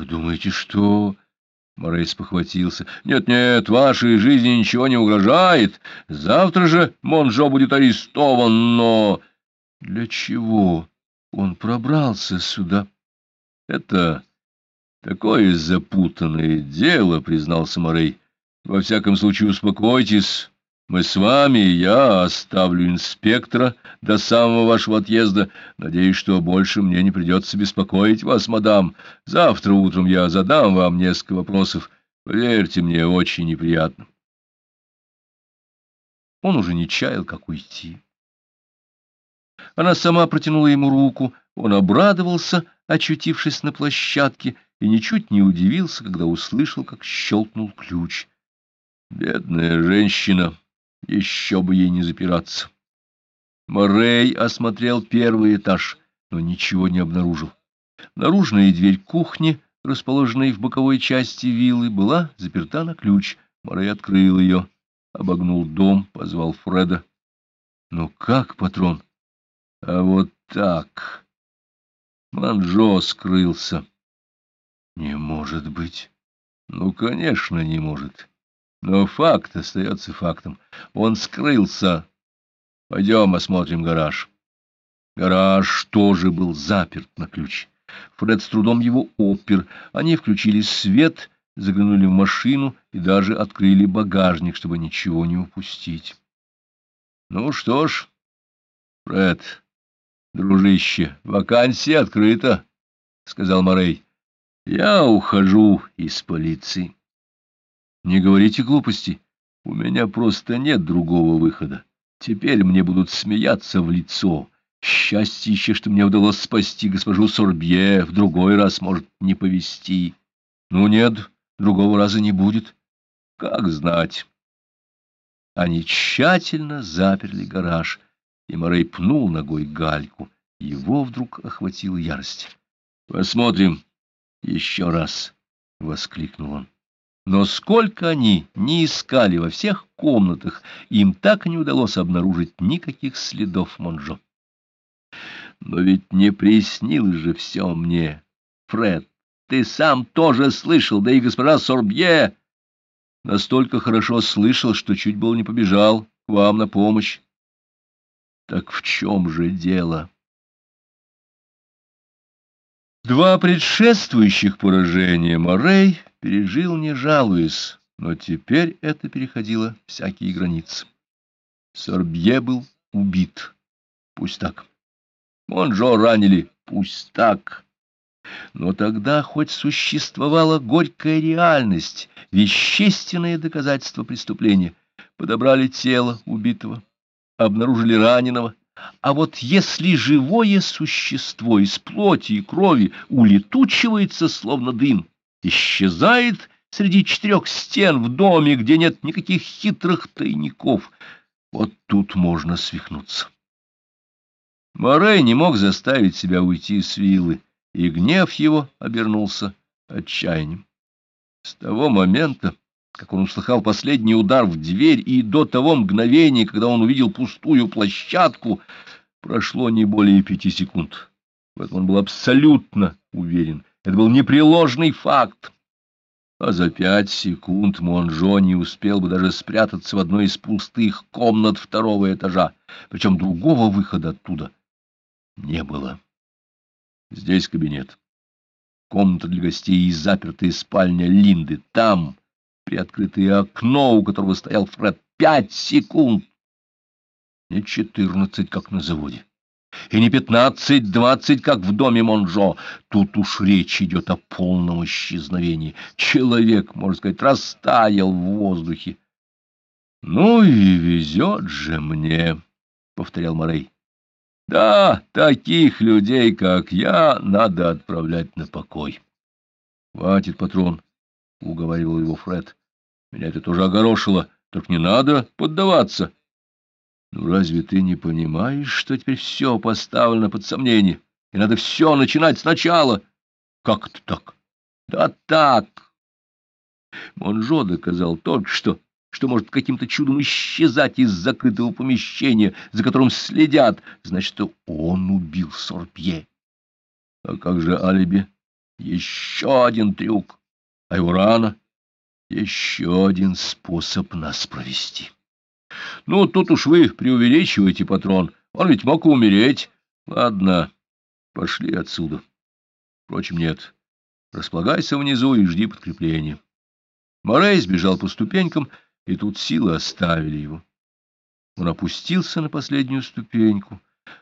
Вы думаете, что... Морейс похватился. «Нет-нет, вашей жизни ничего не угрожает. Завтра же Монжо будет арестован, но...» «Для чего он пробрался сюда?» «Это такое запутанное дело», — признался Морей. «Во всяком случае, успокойтесь. Мы с вами, я оставлю инспектора до самого вашего отъезда. Надеюсь, что больше мне не придется беспокоить вас, мадам. Завтра утром я задам вам несколько вопросов. Поверьте мне, очень неприятно. Он уже не чаял, как уйти. Она сама протянула ему руку, он обрадовался, очутившись на площадке, и ничуть не удивился, когда услышал, как щелкнул ключ. Бедная женщина! Еще бы ей не запираться. Морей осмотрел первый этаж, но ничего не обнаружил. Наружная дверь кухни, расположенной в боковой части виллы, была заперта на ключ. Морей открыл ее, обогнул дом, позвал Фреда. — Ну как, патрон? — А вот так. Манжо скрылся. — Не может быть. — Ну, конечно, не может. Но факт остается фактом. Он скрылся. Пойдем осмотрим гараж. Гараж тоже был заперт на ключ. Фред с трудом его опер. Они включили свет, заглянули в машину и даже открыли багажник, чтобы ничего не упустить. — Ну что ж, Фред, дружище, вакансия открыта, — сказал Морей. — Я ухожу из полиции. Не говорите глупости. У меня просто нет другого выхода. Теперь мне будут смеяться в лицо. Счастье еще, что мне удалось спасти госпожу Сорбье. В другой раз может не повести. Ну нет, другого раза не будет. Как знать. Они тщательно заперли гараж, и Морей пнул ногой гальку. Его вдруг охватила ярость. — Посмотрим еще раз, — воскликнул он. Но сколько они не искали во всех комнатах, им так и не удалось обнаружить никаких следов Монжо. Но ведь не приснилось же все мне, Фред. Ты сам тоже слышал, да и госпожа Сорбье настолько хорошо слышал, что чуть было не побежал к вам на помощь. Так в чем же дело? Два предшествующих поражения Морей пережил, не жалуясь, но теперь это переходило всякие границы. Сорбье был убит. Пусть так. Монжо ранили. Пусть так. Но тогда хоть существовала горькая реальность, вещественное доказательство преступления. Подобрали тело убитого, обнаружили раненого. А вот если живое существо из плоти и крови улетучивается, словно дым, исчезает среди четырех стен в доме, где нет никаких хитрых тайников. Вот тут можно свихнуться. Морей не мог заставить себя уйти с виллы, и гнев его обернулся отчаянием. С того момента, как он услыхал последний удар в дверь, и до того мгновения, когда он увидел пустую площадку, прошло не более пяти секунд. В этом он был абсолютно уверен. Это был непреложный факт. А за пять секунд Монжо не успел бы даже спрятаться в одной из пустых комнат второго этажа, причем другого выхода оттуда не было. Здесь кабинет. Комната для гостей и запертая спальня Линды. Там приоткрытое окно, у которого стоял Фред. Пять секунд. Не четырнадцать, как на заводе и не пятнадцать-двадцать, как в доме Монжо. Тут уж речь идет о полном исчезновении. Человек, можно сказать, растаял в воздухе. — Ну и везет же мне, — повторял Морей. — Да, таких людей, как я, надо отправлять на покой. — Хватит, патрон, — уговаривал его Фред. — Меня это тоже огорошило. Только не надо поддаваться. — ну, разве ты не понимаешь, что теперь все поставлено под сомнение, и надо все начинать сначала? Как это так? Да так. Монжо доказал только что, что может каким-то чудом исчезать из закрытого помещения, за которым следят. Значит, он убил Сорпье. А как же алиби? Еще один трюк. А его рана — еще один способ нас провести. Ну, тут уж вы преувеличиваете, патрон. Он ведь мог умереть. Ладно, пошли отсюда. Впрочем, нет. Располагайся внизу и жди подкрепления. Морей сбежал по ступенькам, и тут силы оставили его. Он опустился на последнюю ступеньку.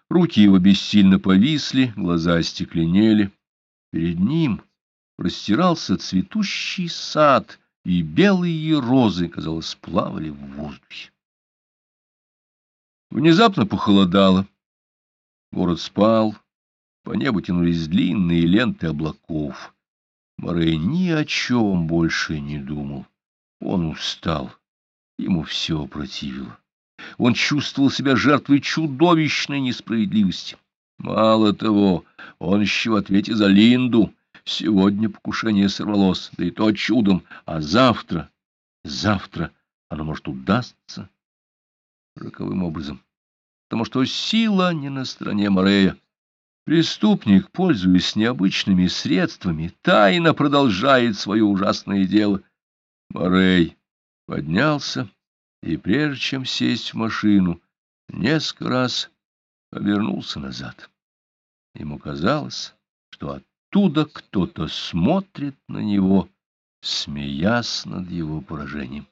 Руки его бессильно повисли, глаза остекленели. Перед ним простирался цветущий сад, и белые розы, казалось, плавали в воздухе. Внезапно похолодало. Город спал, по небу тянулись длинные ленты облаков. Морей ни о чем больше не думал. Он устал, ему все противило. Он чувствовал себя жертвой чудовищной несправедливости. Мало того, он еще в ответе за Линду. Сегодня покушение сорвалось, да и то чудом, а завтра, завтра оно, может, удастся роковым образом, потому что сила не на стороне Морея. Преступник, пользуясь необычными средствами, тайно продолжает свое ужасное дело. Морей поднялся и, прежде чем сесть в машину, несколько раз обернулся назад. Ему казалось, что оттуда кто-то смотрит на него, смеясь над его поражением.